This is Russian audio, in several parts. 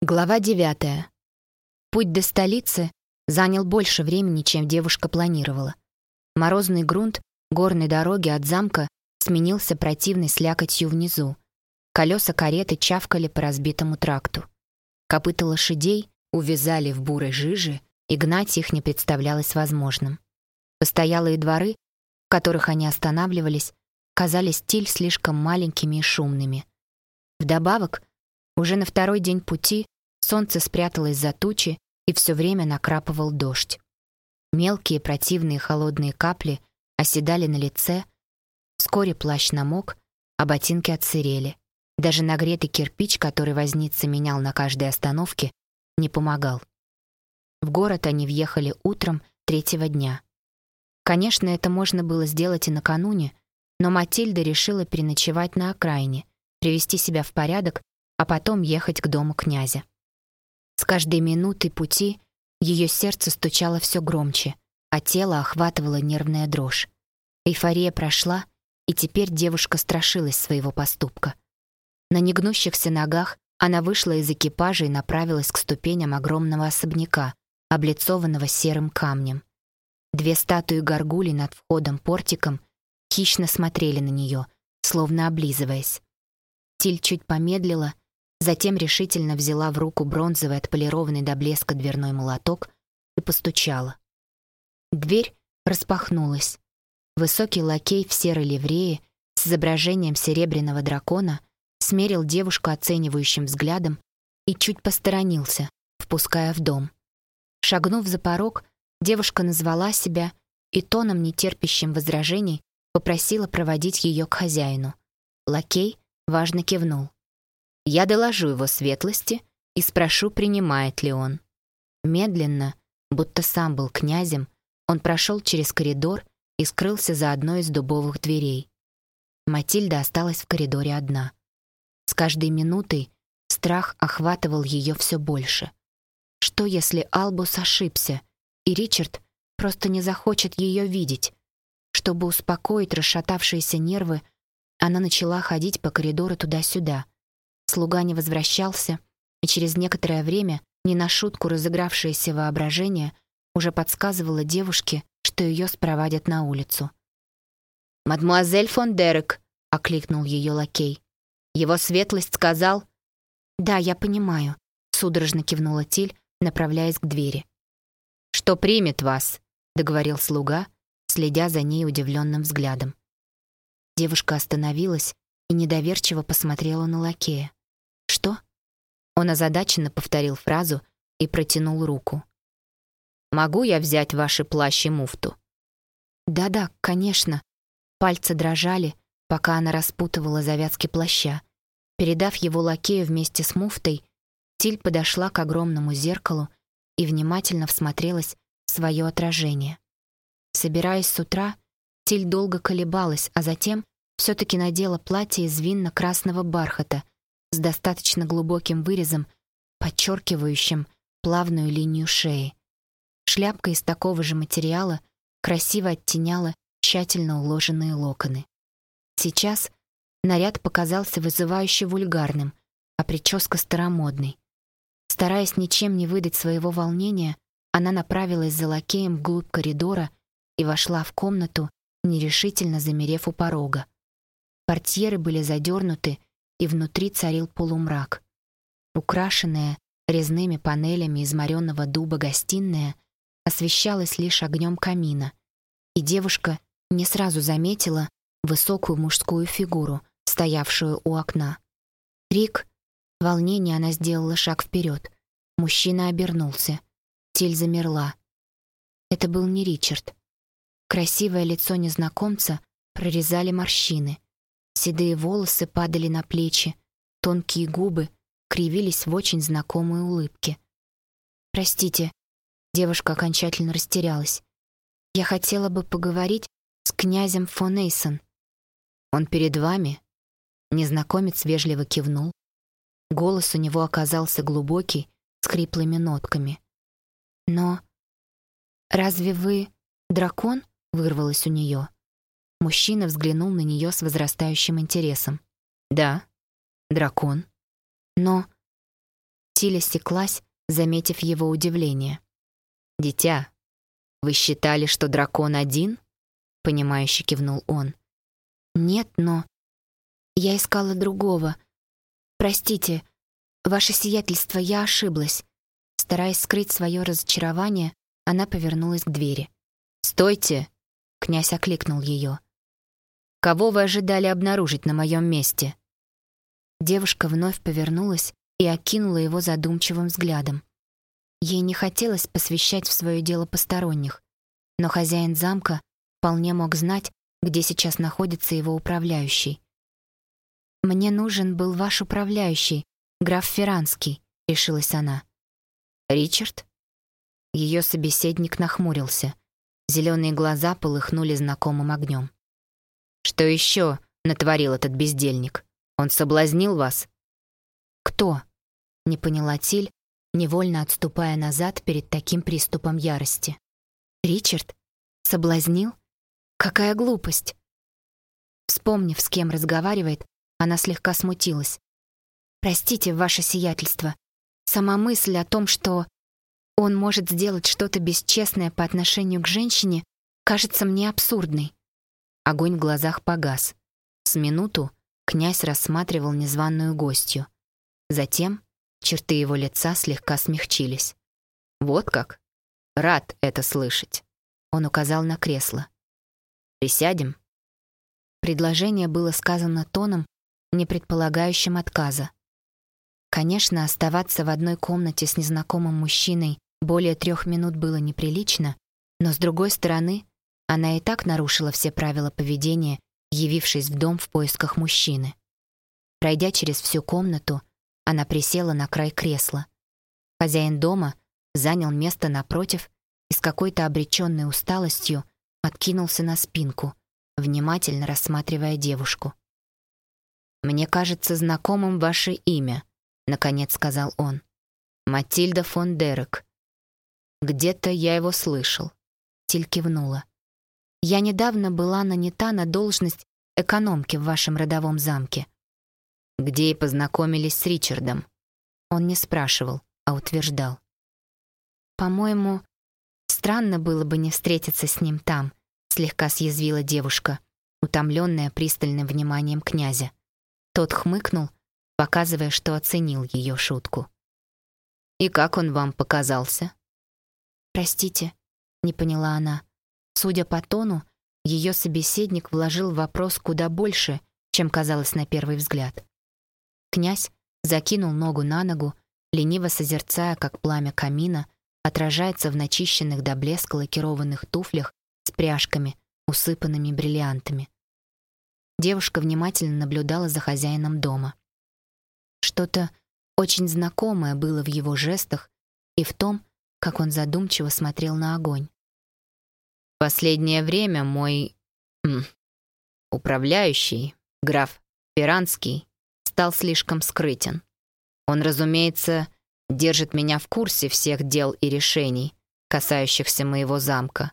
Глава 9. Путь до столицы занял больше времени, чем девушка планировала. Морозный грунт горной дороги от замка сменился противной слякотью внизу. Колеса кареты чавкали по разбитому тракту. Копыта лошадей увязали в бурой жиже, и гнать их не представлялось возможным. Постоялые дворы, в которых они останавливались, казались стиль слишком маленькими и шумными. Вдобавок, уже на второй день пути солнце спряталось за тучи, и все время накрапывал дождь. Мелкие противные холодные капли оседали на лице, вскоре плащ намок, а ботинки отсырели. Даже нагретый кирпич, который возница менял на каждой остановке, не помогал. В город они въехали утром третьего дня. Конечно, это можно было сделать и накануне, но Матильда решила переночевать на окраине, привести себя в порядок а потом ехать к дому князя. С каждой минутой пути ее сердце стучало все громче, а тело охватывало нервная дрожь. Эйфория прошла, и теперь девушка страшилась своего поступка. На негнущихся ногах она вышла из экипажа и направилась к ступеням огромного особняка, облицованного серым камнем. Две статуи горгулей над входом-портиком хищно смотрели на нее, словно облизываясь. Тиль чуть помедлила Затем решительно взяла в руку бронзовый отполированный до блеска дверной молоток и постучала. Дверь распахнулась. Высокий лакей в серой ливрее с изображением серебряного дракона смерил девушку оценивающим взглядом и чуть посторонился, впуская в дом. Шагнув за порог, девушка назвала себя и тоном, нетерпящим возражений, попросила проводить ее к хозяину. Лакей важно кивнул. Я доложу его светлости и спрошу, принимает ли он. Медленно, будто сам был князем, он прошел через коридор и скрылся за одной из дубовых дверей. Матильда осталась в коридоре одна. С каждой минутой страх охватывал ее все больше. Что если Албус ошибся, и Ричард просто не захочет ее видеть? Чтобы успокоить расшатавшиеся нервы, она начала ходить по коридору туда-сюда — Слуга не возвращался, и через некоторое время не на шутку разыгравшееся воображение уже подсказывало девушке, что ее спровадят на улицу. «Мадмуазель фон Дерек!» — окликнул ее лакей. «Его светлость сказал...» «Да, я понимаю», — судорожно кивнула Тиль, направляясь к двери. «Что примет вас?» — договорил слуга, следя за ней удивленным взглядом. Девушка остановилась и недоверчиво посмотрела на лакея. Он озадаченно повторил фразу и протянул руку. «Могу я взять ваши плащ и муфту?» «Да-да, конечно». Пальцы дрожали, пока она распутывала завязки плаща. Передав его лакею вместе с муфтой, Тиль подошла к огромному зеркалу и внимательно всмотрелась в свое отражение. Собираясь с утра, Тиль долго колебалась, а затем все таки надела платье из винно-красного бархата — с достаточно глубоким вырезом, подчеркивающим плавную линию шеи. Шляпка из такого же материала красиво оттеняла тщательно уложенные локоны. Сейчас наряд показался вызывающе вульгарным, а прическа старомодной. Стараясь ничем не выдать своего волнения, она направилась за лакеем вглубь коридора и вошла в комнату, нерешительно замерев у порога. Портьеры были задернуты, и внутри царил полумрак. Украшенная резными панелями из моренного дуба гостиная освещалась лишь огнем камина, и девушка не сразу заметила высокую мужскую фигуру, стоявшую у окна. Рик, в волнении она сделала шаг вперед. Мужчина обернулся. Тиль замерла. Это был не Ричард. Красивое лицо незнакомца прорезали морщины. Седые волосы падали на плечи, тонкие губы кривились в очень знакомой улыбке. «Простите», — девушка окончательно растерялась. «Я хотела бы поговорить с князем фон Эйсон». «Он перед вами?» Незнакомец вежливо кивнул. Голос у него оказался глубокий, с хриплыми нотками. «Но... разве вы дракон?» — вырвалось у нее. Мужчина взглянул на нее с возрастающим интересом. «Да, дракон. Но...» Тиля секлась, заметив его удивление. «Дитя, вы считали, что дракон один?» — понимающе кивнул он. «Нет, но...» «Я искала другого. Простите, ваше сиятельство, я ошиблась». Стараясь скрыть свое разочарование, она повернулась к двери. «Стойте!» — князь окликнул ее. «Кого вы ожидали обнаружить на моем месте?» Девушка вновь повернулась и окинула его задумчивым взглядом. Ей не хотелось посвящать в свое дело посторонних, но хозяин замка вполне мог знать, где сейчас находится его управляющий. «Мне нужен был ваш управляющий, граф Ферранский», — решилась она. «Ричард?» Ее собеседник нахмурился. Зеленые глаза полыхнули знакомым огнем. «Что еще натворил этот бездельник? Он соблазнил вас?» «Кто?» — не поняла Тиль, невольно отступая назад перед таким приступом ярости. «Ричард? Соблазнил? Какая глупость!» Вспомнив, с кем разговаривает, она слегка смутилась. «Простите, ваше сиятельство. Сама мысль о том, что он может сделать что-то бесчестное по отношению к женщине, кажется мне абсурдной». Огонь в глазах погас. С минуту князь рассматривал незваную гостью. Затем черты его лица слегка смягчились. «Вот как? Рад это слышать». Он указал на кресло. «Присядем?» Предложение было сказано тоном, не предполагающим отказа. Конечно, оставаться в одной комнате с незнакомым мужчиной более трех минут было неприлично, но, с другой стороны, она и так нарушила все правила поведения, явившись в дом в поисках мужчины. Пройдя через всю комнату, она присела на край кресла. Хозяин дома занял место напротив и с какой-то обреченной усталостью откинулся на спинку, внимательно рассматривая девушку. «Мне кажется знакомым ваше имя», — наконец сказал он. «Матильда фон Дерек. Где-то я его слышал». Тиль кивнула. «Я недавно была нанята на должность экономки в вашем родовом замке». «Где и познакомились с Ричардом?» Он не спрашивал, а утверждал. «По-моему, странно было бы не встретиться с ним там», слегка съязвила девушка, утомленная пристальным вниманием князя. Тот хмыкнул, показывая, что оценил ее шутку. «И как он вам показался?» «Простите», — не поняла она. Судя по тону, ее собеседник вложил в вопрос куда больше, чем казалось на первый взгляд. Князь закинул ногу на ногу, лениво созерцая, как пламя камина отражается в начищенных до блеска лакированных туфлях с пряжками, усыпанными бриллиантами. Девушка внимательно наблюдала за хозяином дома. Что-то очень знакомое было в его жестах и в том, как он задумчиво смотрел на огонь. «Последнее время мой... М, управляющий, граф Пиранский, стал слишком скрытен. Он, разумеется, держит меня в курсе всех дел и решений, касающихся моего замка,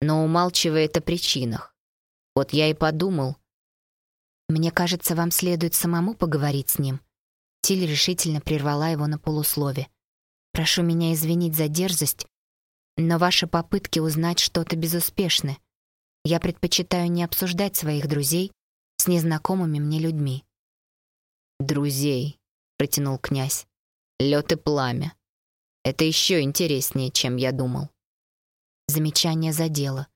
но умалчивает о причинах. Вот я и подумал, «Мне кажется, вам следует самому поговорить с ним». Тиль решительно прервала его на полуслове. «Прошу меня извинить за дерзость, но ваши попытки узнать что-то безуспешны. Я предпочитаю не обсуждать своих друзей с незнакомыми мне людьми». «Друзей», — протянул князь. «Лёд и пламя. Это еще интереснее, чем я думал». Замечание задело.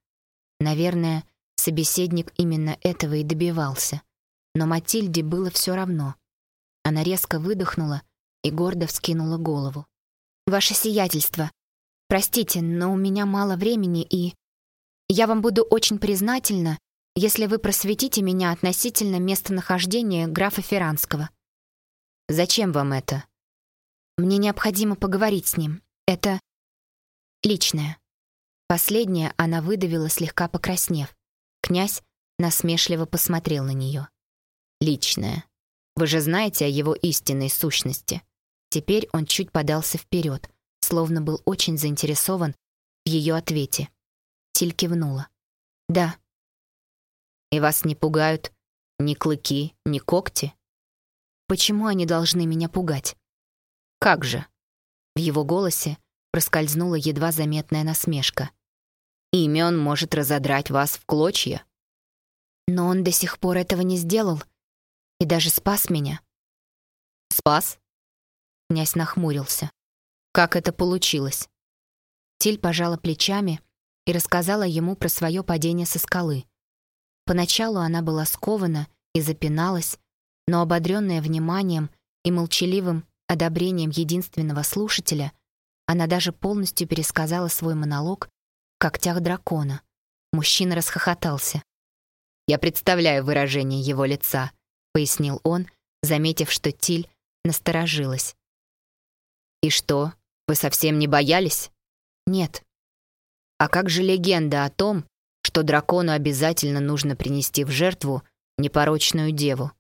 Наверное, собеседник именно этого и добивался — но Матильде было все равно. Она резко выдохнула и гордо вскинула голову. «Ваше сиятельство, простите, но у меня мало времени, и... Я вам буду очень признательна, если вы просветите меня относительно местонахождения графа Ферранского». «Зачем вам это?» «Мне необходимо поговорить с ним. Это личное». Последнее она выдавила, слегка покраснев. Князь насмешливо посмотрел на нее личное. Вы же знаете о его истинной сущности. Теперь он чуть подался вперед, словно был очень заинтересован в ее ответе. Тиль кивнула. «Да». «И вас не пугают ни клыки, ни когти?» «Почему они должны меня пугать?» как же?» В его голосе проскользнула едва заметная насмешка. «Ими он может разодрать вас в клочья». «Но он до сих пор этого не сделал и даже спас меня». «Спас?» Князь нахмурился. «Как это получилось?» Тиль пожала плечами и рассказала ему про свое падение со скалы. Поначалу она была скована и запиналась, но ободренная вниманием и молчаливым одобрением единственного слушателя, она даже полностью пересказала свой монолог в когтях дракона. Мужчина расхохотался. «Я представляю выражение его лица», — пояснил он, заметив, что Тиль насторожилась. «И что, вы совсем не боялись?» «Нет». «А как же легенда о том, что дракону обязательно нужно принести в жертву непорочную деву?»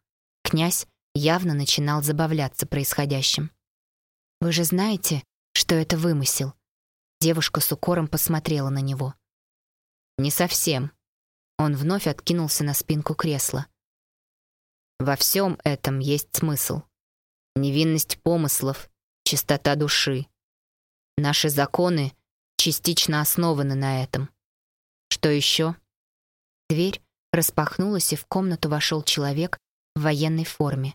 Князь явно начинал забавляться происходящим. «Вы же знаете, что это вымысел?» Девушка с укором посмотрела на него. «Не совсем». Он вновь откинулся на спинку кресла. «Во всем этом есть смысл. Невинность помыслов, чистота души. Наши законы частично основаны на этом. Что еще?» Дверь распахнулась, и в комнату вошел человек в военной форме.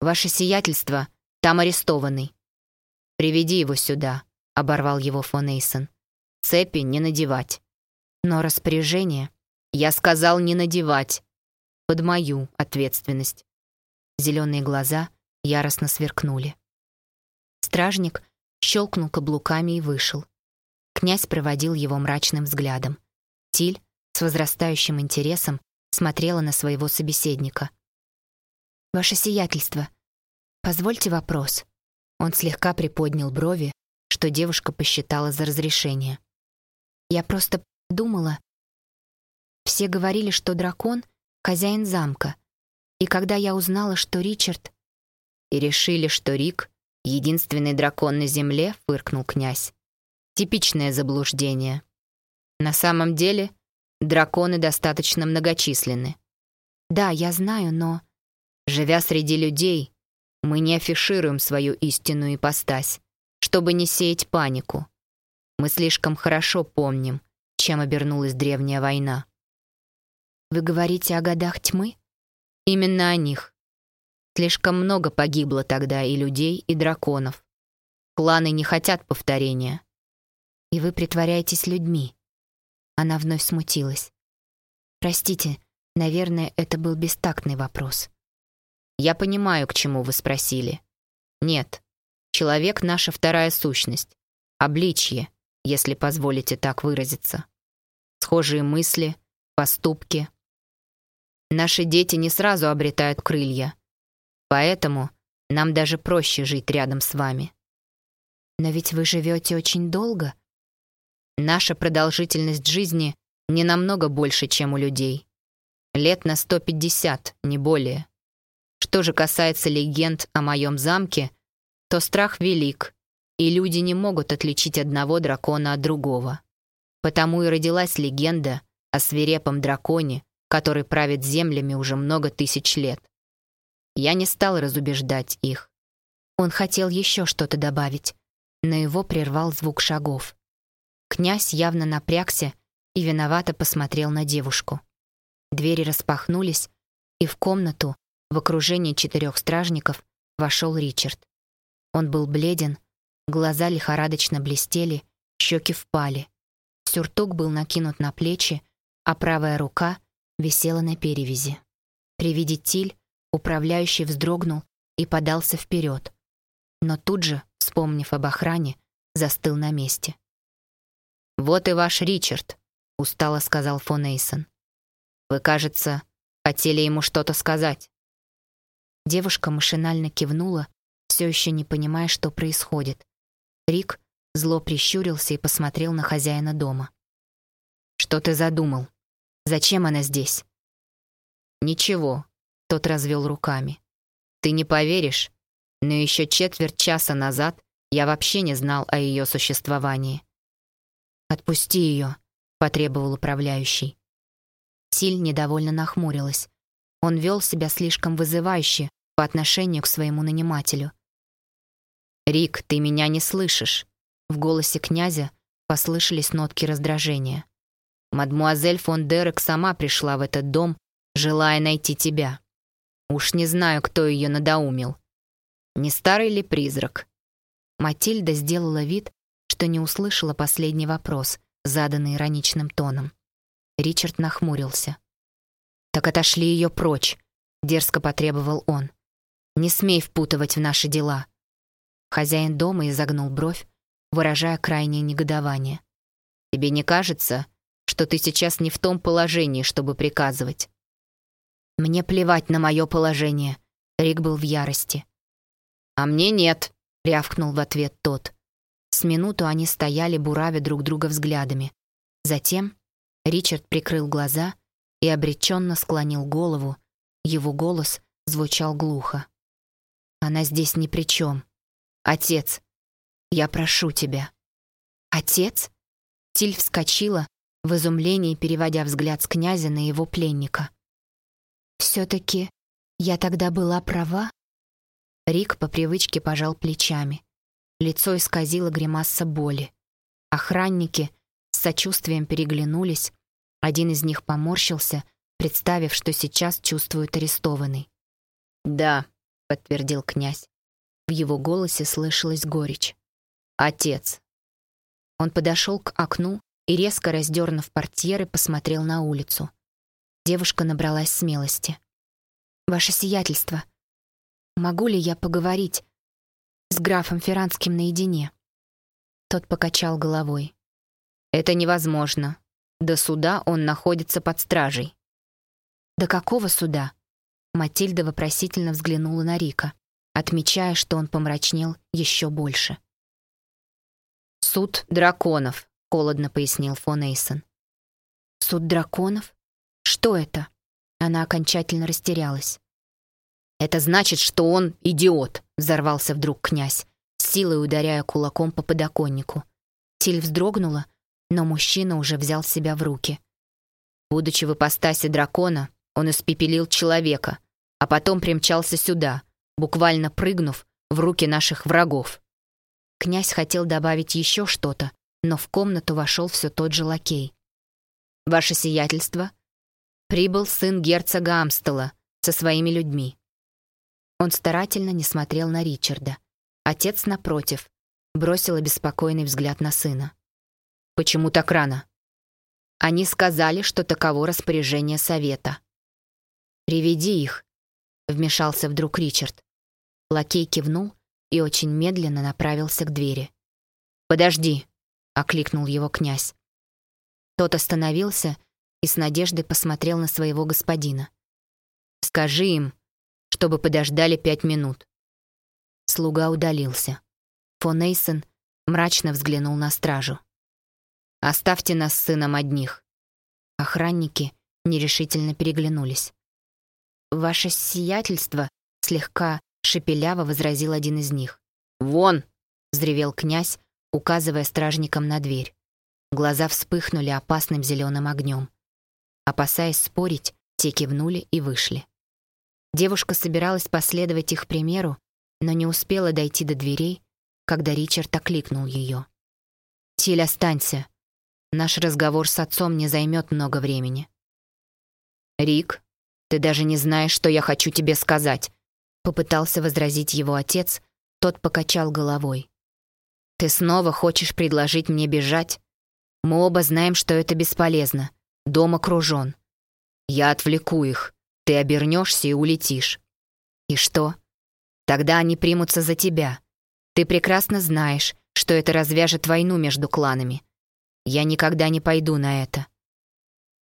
«Ваше сиятельство, там арестованный». «Приведи его сюда», — оборвал его фон Эйсон. «Цепи не надевать». «Но распоряжение...» «Я сказал не надевать. Под мою ответственность». Зеленые глаза яростно сверкнули. Стражник щелкнул каблуками и вышел. Князь проводил его мрачным взглядом. Тиль с возрастающим интересом смотрела на своего собеседника — «Ваше сиятельство, позвольте вопрос». Он слегка приподнял брови, что девушка посчитала за разрешение. «Я просто думала... Все говорили, что дракон — хозяин замка, и когда я узнала, что Ричард... И решили, что Рик — единственный дракон на земле, фыркнул князь. Типичное заблуждение. На самом деле драконы достаточно многочисленны. Да, я знаю, но... Живя среди людей, мы не афишируем свою истинную ипостась, чтобы не сеять панику. Мы слишком хорошо помним, чем обернулась древняя война. Вы говорите о годах тьмы? Именно о них. Слишком много погибло тогда и людей, и драконов. Кланы не хотят повторения. И вы притворяетесь людьми. Она вновь смутилась. Простите, наверное, это был бестактный вопрос. Я понимаю, к чему вы спросили. Нет, человек — наша вторая сущность. Обличье, если позволите так выразиться. Схожие мысли, поступки. Наши дети не сразу обретают крылья. Поэтому нам даже проще жить рядом с вами. Но ведь вы живете очень долго. Наша продолжительность жизни не намного больше, чем у людей. Лет на 150, не более. Что же касается легенд о моем замке, то страх велик, и люди не могут отличить одного дракона от другого. Потому и родилась легенда о свирепом драконе, который правит землями уже много тысяч лет. Я не стал разубеждать их. Он хотел еще что-то добавить, но его прервал звук шагов. Князь явно напрягся и виновато посмотрел на девушку. Двери распахнулись, и в комнату в окружении четырех стражников вошел Ричард. Он был бледен, глаза лихорадочно блестели, щеки впали. Сюртук был накинут на плечи, а правая рука висела на перевязи. При виде Тиль управляющий вздрогнул и подался вперед, но тут же, вспомнив об охране, застыл на месте. «Вот и ваш Ричард», — устало сказал фон Эйсон. «Вы, кажется, хотели ему что-то сказать». Девушка машинально кивнула, все еще не понимая, что происходит. Рик зло прищурился и посмотрел на хозяина дома. «Что ты задумал? Зачем она здесь?» «Ничего», — тот развел руками. «Ты не поверишь, но еще четверть часа назад я вообще не знал о ее существовании». «Отпусти ее», — потребовал управляющий. Силь недовольно нахмурилась. Он вел себя слишком вызывающе по отношению к своему нанимателю. «Рик, ты меня не слышишь!» В голосе князя послышались нотки раздражения. «Мадмуазель фон Дерек сама пришла в этот дом, желая найти тебя. Уж не знаю, кто ее надоумил. Не старый ли призрак?» Матильда сделала вид, что не услышала последний вопрос, заданный ироничным тоном. Ричард нахмурился. «Так отошли ее прочь», — дерзко потребовал он. «Не смей впутывать в наши дела». Хозяин дома изогнул бровь, выражая крайнее негодование. «Тебе не кажется, что ты сейчас не в том положении, чтобы приказывать?» «Мне плевать на мое положение», — Рик был в ярости. «А мне нет», — рявкнул в ответ тот. С минуту они стояли, буравя друг друга взглядами. Затем Ричард прикрыл глаза и обреченно склонил голову. Его голос звучал глухо. «Она здесь ни при чем. Отец, я прошу тебя». «Отец?» Тиль вскочила, в изумлении переводя взгляд с князя на его пленника. «Все-таки я тогда была права?» Рик по привычке пожал плечами. Лицо исказило гримаса боли. Охранники с сочувствием переглянулись. Один из них поморщился, представив, что сейчас чувствует арестованный. «Да», — подтвердил князь. В его голосе слышалась горечь. «Отец». Он подошел к окну и, резко раздернув портьеры, посмотрел на улицу. Девушка набралась смелости. «Ваше сиятельство», Могу ли я поговорить с графом Ферранским наедине?» Тот покачал головой. «Это невозможно. До суда он находится под стражей». «До какого суда?» Матильда вопросительно взглянула на Рика, отмечая, что он помрачнел еще больше. «Суд драконов», — холодно пояснил фон Эйсон. «Суд драконов? Что это?» Она окончательно растерялась. «Это значит, что он идиот», — взорвался вдруг князь, силой ударяя кулаком по подоконнику. Тиль вздрогнула, но мужчина уже взял себя в руки. Будучи в ипостаси дракона, он испепелил человека, а потом примчался сюда, буквально прыгнув в руки наших врагов. Князь хотел добавить еще что-то, но в комнату вошел все тот же лакей. «Ваше сиятельство?» Прибыл сын герцога Амстела со своими людьми. Он старательно не смотрел на Ричарда. Отец, напротив, бросил обеспокоенный взгляд на сына. «Почему так рано?» Они сказали, что таково распоряжение совета. «Приведи их», — вмешался вдруг Ричард. Лакей кивнул и очень медленно направился к двери. «Подожди», — окликнул его князь. Тот остановился и с надеждой посмотрел на своего господина. «Скажи им, чтобы подождали пять минут. Слуга удалился. Фон Эйсон мрачно взглянул на стражу. «Оставьте нас с сыном одних». Охранники нерешительно переглянулись. «Ваше сиятельство», — слегка шепеляво возразил один из них. «Вон!» — взревел князь, указывая стражникам на дверь. Глаза вспыхнули опасным зеленым огнем. Опасаясь спорить, те кивнули и вышли. Девушка собиралась последовать их примеру, но не успела дойти до дверей, когда Ричард окликнул ее. «Тиль, останься. Наш разговор с отцом не займет много времени». «Рик, ты даже не знаешь, что я хочу тебе сказать», попытался возразить его отец, тот покачал головой. «Ты снова хочешь предложить мне бежать? Мы оба знаем, что это бесполезно. Дом окружен. Я отвлеку их. Ты обернешься и улетишь. И что? Тогда они примутся за тебя. Ты прекрасно знаешь, что это развяжет войну между кланами. Я никогда не пойду на это.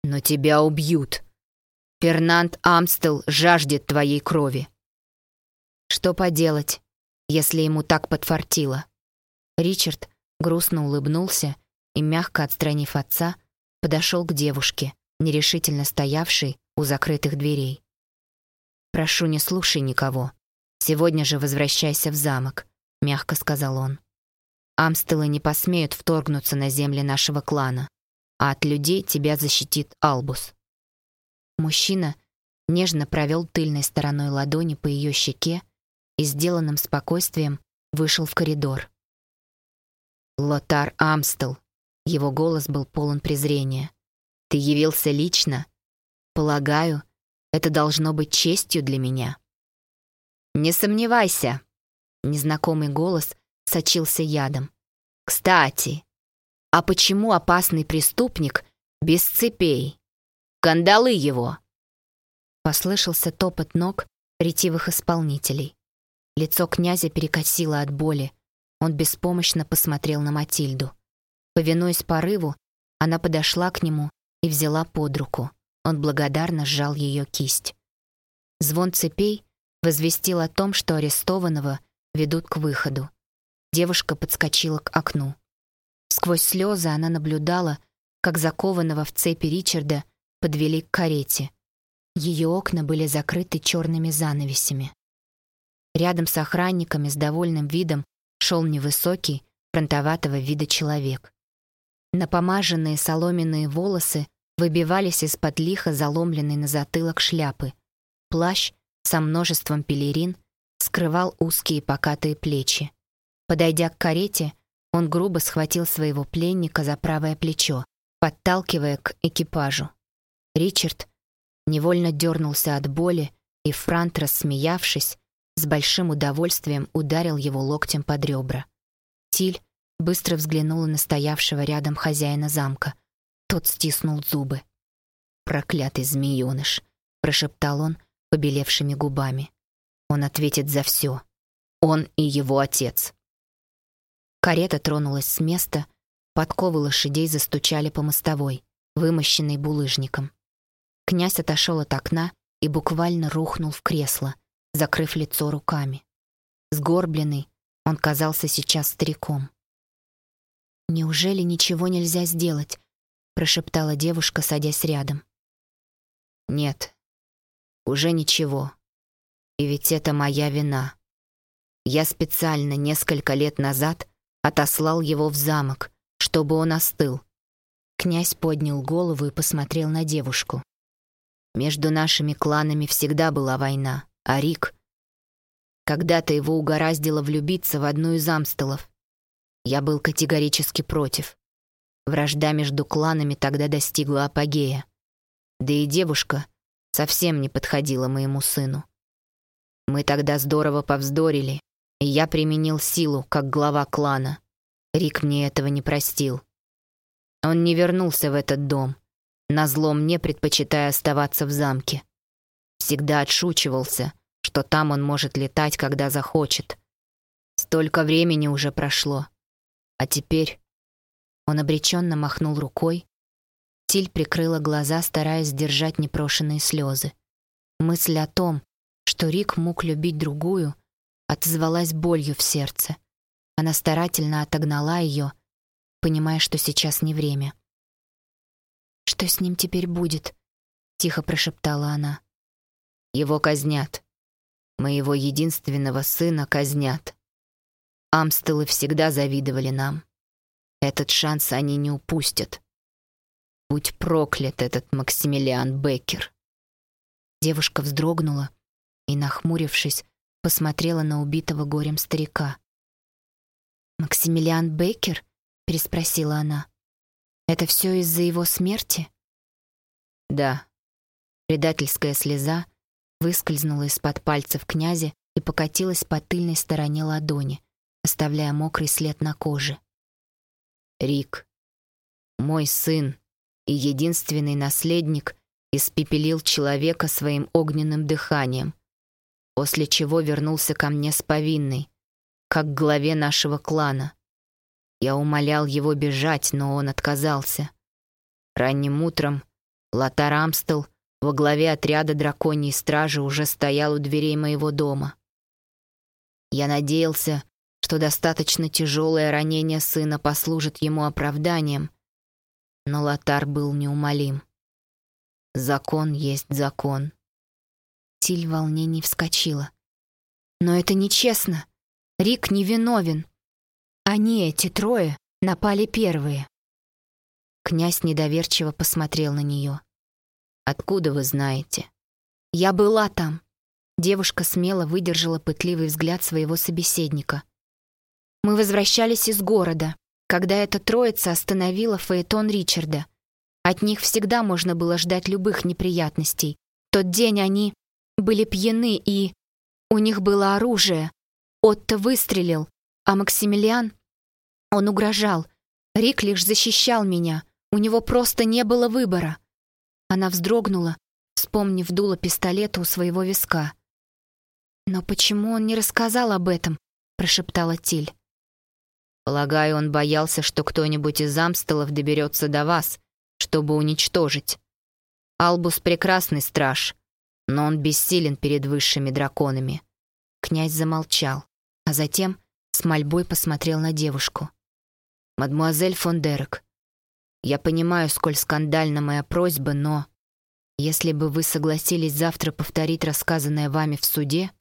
Но тебя убьют. Фернанд Амстел жаждет твоей крови. Что поделать, если ему так подфартило? Ричард грустно улыбнулся и, мягко отстранив отца, подошел к девушке, нерешительно стоявшей у закрытых дверей. «Прошу, не слушай никого. Сегодня же возвращайся в замок», — мягко сказал он. «Амстелы не посмеют вторгнуться на земли нашего клана, а от людей тебя защитит Албус». Мужчина нежно провел тыльной стороной ладони по ее щеке и сделанным спокойствием вышел в коридор. «Лотар Амстел», — его голос был полон презрения. «Ты явился лично? Полагаю, это должно быть честью для меня». «Не сомневайся», — незнакомый голос сочился ядом. «Кстати, а почему опасный преступник без цепей? Кандалы его!» Послышался топот ног ретивых исполнителей. Лицо князя перекосило от боли. Он беспомощно посмотрел на Матильду. Повинуясь порыву, она подошла к нему и взяла под руку. Он благодарно сжал ее кисть. Звон цепей возвестил о том, что арестованного ведут к выходу. Девушка подскочила к окну. Сквозь слезы она наблюдала, как закованного в цепи Ричарда подвели к карете. Ее окна были закрыты черными занавесями. Рядом с охранниками с довольным видом шел невысокий, фронтоватого вида человек. Напомаженные соломенные волосы выбивались из-под лихо заломленной на затылок шляпы. Плащ со множеством пелерин скрывал узкие покатые плечи. Подойдя к карете, он грубо схватил своего пленника за правое плечо, подталкивая к экипажу. Ричард невольно дернулся от боли, и Франт, рассмеявшись, с большим удовольствием ударил его локтем под ребра. Тиль быстро взглянула на стоявшего рядом хозяина замка. Тот стиснул зубы. «Проклятый змеёныш!» — прошептал он побелевшими губами. «Он ответит за все. Он и его отец». Карета тронулась с места, подковы лошадей застучали по мостовой, вымощенной булыжником. Князь отошел от окна и буквально рухнул в кресло — закрыв лицо руками. Сгорбленный, он казался сейчас стариком. «Неужели ничего нельзя сделать?» — прошептала девушка, садясь рядом. «Нет, уже ничего. И ведь это моя вина. Я специально несколько лет назад отослал его в замок, чтобы он остыл». Князь поднял голову и посмотрел на девушку. «Между нашими кланами всегда была война. А Рик... Когда-то его угораздило влюбиться в одну из амстелов. Я был категорически против. Вражда между кланами тогда достигла апогея. Да и девушка совсем не подходила моему сыну. Мы тогда здорово повздорили, и я применил силу, как глава клана. Рик мне этого не простил. Он не вернулся в этот дом, назло мне предпочитая оставаться в замке. Всегда отшучивался, что там он может летать, когда захочет. Столько времени уже прошло. А теперь... Он обреченно махнул рукой. Тиль прикрыла глаза, стараясь сдержать непрошенные слезы. Мысль о том, что Рик мог любить другую, отозвалась болью в сердце. Она старательно отогнала ее, понимая, что сейчас не время. «Что с ним теперь будет?» — тихо прошептала она. «Его казнят», Моего единственного сына казнят. Амстелы всегда завидовали нам. Этот шанс они не упустят. Будь проклят этот Максимилиан Беккер. Девушка вздрогнула и, нахмурившись, посмотрела на убитого горем старика. «Максимилиан Беккер?» — переспросила она. «Это все из-за его смерти?» «Да». Предательская слеза выскользнула из-под пальцев князя и покатилась по тыльной стороне ладони, оставляя мокрый след на коже. «Рик, мой сын и единственный наследник испепелил человека своим огненным дыханием, после чего вернулся ко мне с повинной, как главе нашего клана. Я умолял его бежать, но он отказался. Ранним утром Лотар Амстел — во главе отряда драконьей стражи уже стоял у дверей моего дома. Я надеялся, что достаточно тяжелое ранение сына послужит ему оправданием, но Лотар был неумолим. Закон есть закон. Тиль в волнении вскочила. «Но это нечестно. Рик невиновен. Они, эти трое, напали первые». Князь недоверчиво посмотрел на нее. Откуда вы знаете? Я была там. Девушка смело выдержала пытливый взгляд своего собеседника. Мы возвращались из города, когда эта троица остановила Фаэтон Ричарда. От них всегда можно было ждать любых неприятностей. Тот день они были пьяны и... У них было оружие. Отто выстрелил, а Максимилиан... Он угрожал. Рик лишь защищал меня. У него просто не было выбора. Она вздрогнула, вспомнив дуло пистолета у своего виска. «Но почему он не рассказал об этом?» — прошептала Тиль. «Полагаю, он боялся, что кто-нибудь из Амстелов доберется до вас, чтобы уничтожить. Албус — прекрасный страж, но он бессилен перед высшими драконами». Князь замолчал, а затем с мольбой посмотрел на девушку. «Мадмуазель фон Дерек, я понимаю, сколь скандальна моя просьба, но если бы вы согласились завтра повторить рассказанное вами в суде,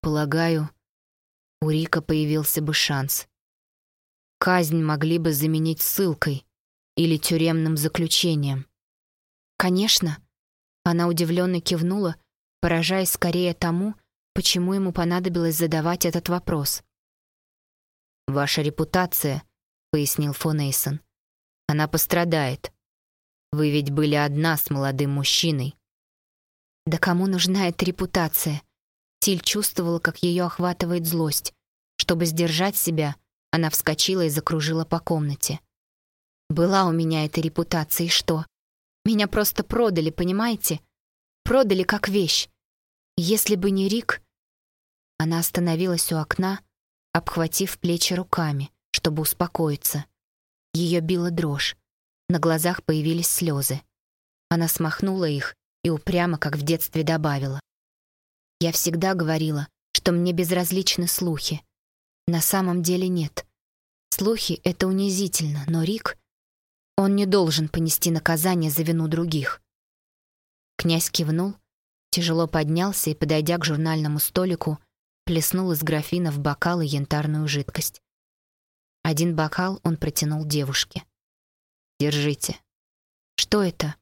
полагаю, у Рика появился бы шанс. Казнь могли бы заменить ссылкой или тюремным заключением. Конечно, она удивленно кивнула, поражаясь скорее тому, почему ему понадобилось задавать этот вопрос. «Ваша репутация», — пояснил фон Эйсон, — «она пострадает. Вы ведь были одна с молодым мужчиной». «Да кому нужна эта репутация?» Тиль чувствовала, как ее охватывает злость. Чтобы сдержать себя, она вскочила и закружила по комнате. «Была у меня эта репутация, и что? Меня просто продали, понимаете? Продали как вещь. Если бы не Рик... Она остановилась у окна, обхватив плечи руками, чтобы успокоиться. Ее била дрожь. На глазах появились слезы. Она смахнула их и упрямо, как в детстве, добавила. «Я всегда говорила, что мне безразличны слухи. На самом деле нет. Слухи — это унизительно, но Рик... Он не должен понести наказание за вину других. Князь кивнул, тяжело поднялся и, подойдя к журнальному столику, плеснул из графина в бокалы янтарную жидкость. Один бокал он протянул девушке. «Держите». «Что это?»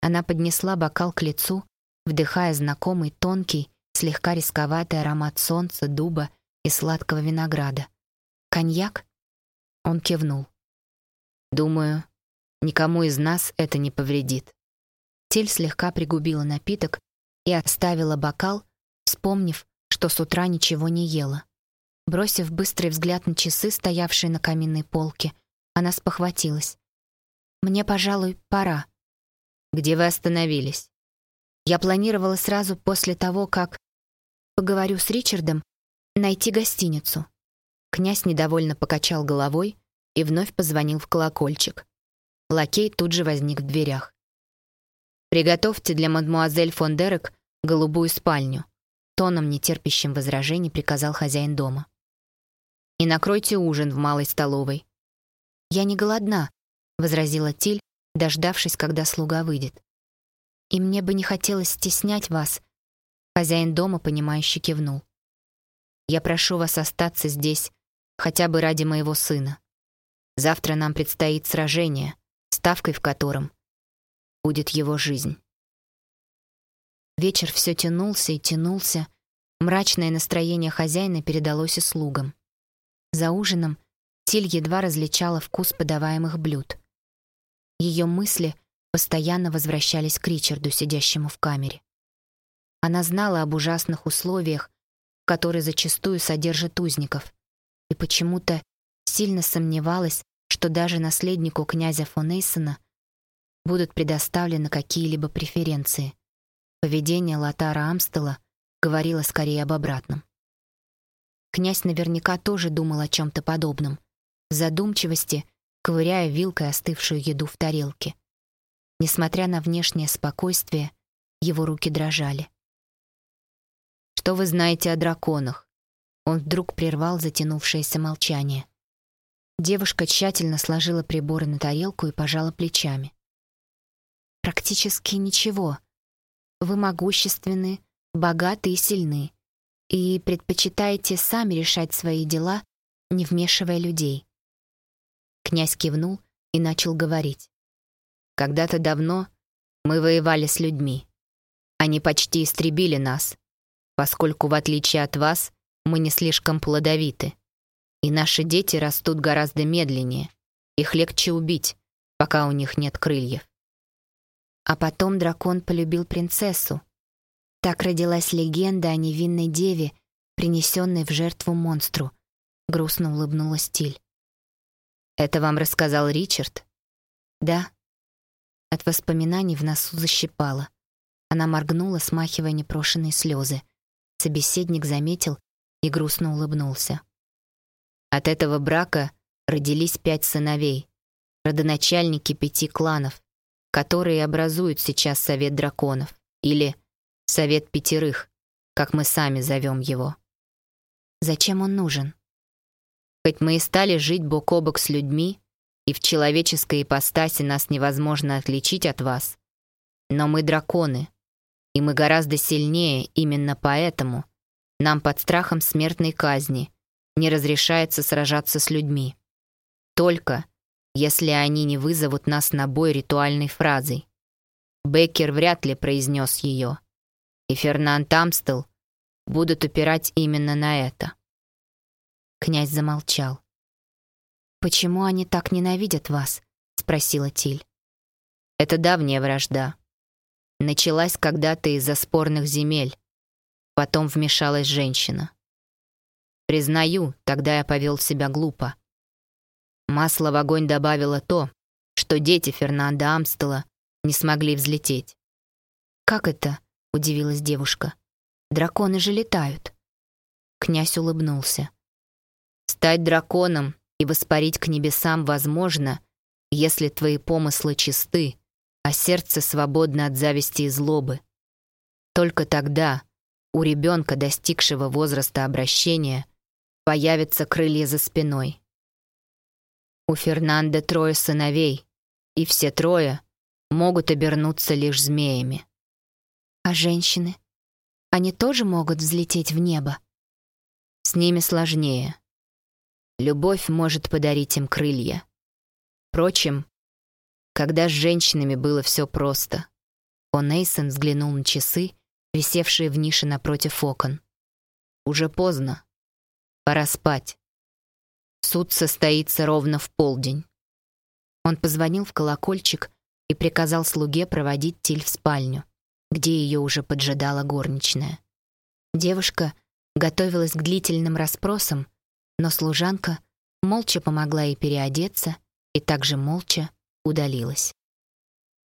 Она поднесла бокал к лицу, вдыхая знакомый тонкий, слегка рисковатый аромат солнца, дуба и сладкого винограда. «Коньяк?» Он кивнул. Думаю, никому из нас это не повредит. Тель слегка пригубила напиток и оставила бокал, вспомнив, что с утра ничего не ела. Бросив быстрый взгляд на часы, стоявшие на каминной полке, она спохватилась. «Мне, пожалуй, пора». «Где вы остановились?» Я планировала сразу после того, как... Поговорю с Ричардом, найти гостиницу. Князь недовольно покачал головой, и вновь позвонил в колокольчик. Лакей тут же возник в дверях. «Приготовьте для мадмуазель фон Дерек голубую спальню», тоном, нетерпящим возражений, приказал хозяин дома. «И накройте ужин в малой столовой». «Я не голодна», — возразила Тиль, дождавшись, когда слуга выйдет. «И мне бы не хотелось стеснять вас», — хозяин дома, понимающе кивнул. «Я прошу вас остаться здесь хотя бы ради моего сына. Завтра нам предстоит сражение, ставкой в котором будет его жизнь. Вечер все тянулся и тянулся. Мрачное настроение хозяина передалось и слугам. За ужином Тиль едва различала вкус подаваемых блюд. Ее мысли постоянно возвращались к Ричарду, сидящему в камере. Она знала об ужасных условиях, которые зачастую содержат узников, и почему-то сильно сомневалась, что даже наследнику князя фон Эйсона будут предоставлены какие-либо преференции. Поведение Латара Амстела говорило скорее об обратном. Князь наверняка тоже думал о чем-то подобном. В задумчивости, ковыряя вилкой остывшую еду в тарелке. Несмотря на внешнее спокойствие, его руки дрожали. «Что вы знаете о драконах?» Он вдруг прервал затянувшееся молчание. Девушка тщательно сложила приборы на тарелку и пожала плечами. «Практически ничего. Вы могущественны, богаты и сильны, и предпочитаете сами решать свои дела, не вмешивая людей». Князь кивнул и начал говорить. «Когда-то давно мы воевали с людьми. Они почти истребили нас, поскольку, в отличие от вас, мы не слишком плодовиты. И наши дети растут гораздо медленнее. Их легче убить, пока у них нет крыльев. А потом дракон полюбил принцессу. Так родилась легенда о невинной деве, принесенной в жертву монстру. Грустно улыбнулась Тиль. «Это вам рассказал Ричард?» «Да». От воспоминаний в носу защипала. Она моргнула, смахивая непрошенные слезы. Собеседник заметил и грустно улыбнулся. От этого брака родились пять сыновей, родоначальники пяти кланов, которые образуют сейчас Совет Драконов, или Совет Пятерых, как мы сами зовем его. Зачем он нужен? Хоть мы и стали жить бок о бок с людьми, и в человеческой ипостаси нас невозможно отличить от вас, но мы драконы, и мы гораздо сильнее именно поэтому нам под страхом смертной казни не разрешается сражаться с людьми. Только если они не вызовут нас на бой ритуальной фразой. Беккер вряд ли произнес ее, и Фернанд Амстел будут упирать именно на это. Князь замолчал. «Почему они так ненавидят вас?» — спросила Тиль. «Это давняя вражда. Началась когда-то из-за спорных земель. Потом вмешалась женщина. Признаю, тогда я повел себя глупо. Масло в огонь добавило то, что дети Фернанда Амстела не смогли взлететь. «Как это?» — удивилась девушка. «Драконы же летают». Князь улыбнулся. Стать драконом и воспарить к небесам возможно, если твои помыслы чисты, а сердце свободно от зависти и злобы. Только тогда у ребенка, достигшего возраста обращения, появятся крылья за спиной. У Фернанда трое сыновей, и все трое могут обернуться лишь змеями. А женщины? Они тоже могут взлететь в небо? С ними сложнее. Любовь может подарить им крылья. Впрочем, когда с женщинами было все просто. Он Эйсон взглянул на часы, висевшие в нише напротив окон. Уже поздно. Пора спать. Суд состоится ровно в полдень. Он позвонил в колокольчик и приказал слуге проводить Тиль в спальню, где ее уже поджидала горничная. Девушка готовилась к длительным расспросам, но служанка молча помогла ей переодеться и также молча удалилась.